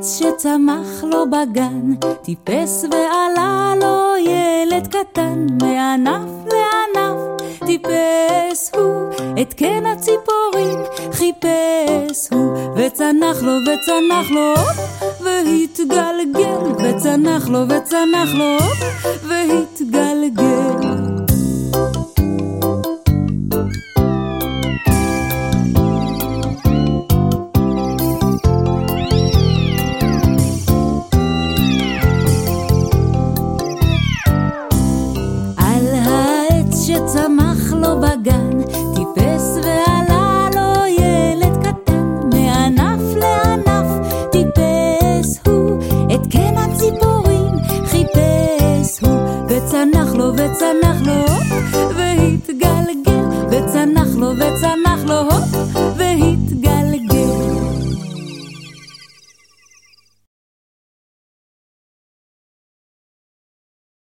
העץ שצמח לו בגן, טיפס ועלה לו ילד קטן, מענף לענף טיפס הוא, את קן הציפורים חיפש הוא, וצנח לו וצנח לו, והתגלגל, וצנח לו וצנח לו, והתגלגל. שצמח לו בגן, טיפס ועלה לו ילד קטן, מענף לענף טיפס הוא, את קן הציפורים חיפש הוא, וצנח לו וצנח לו, והתגלגל, וצנח לו וצנח לו,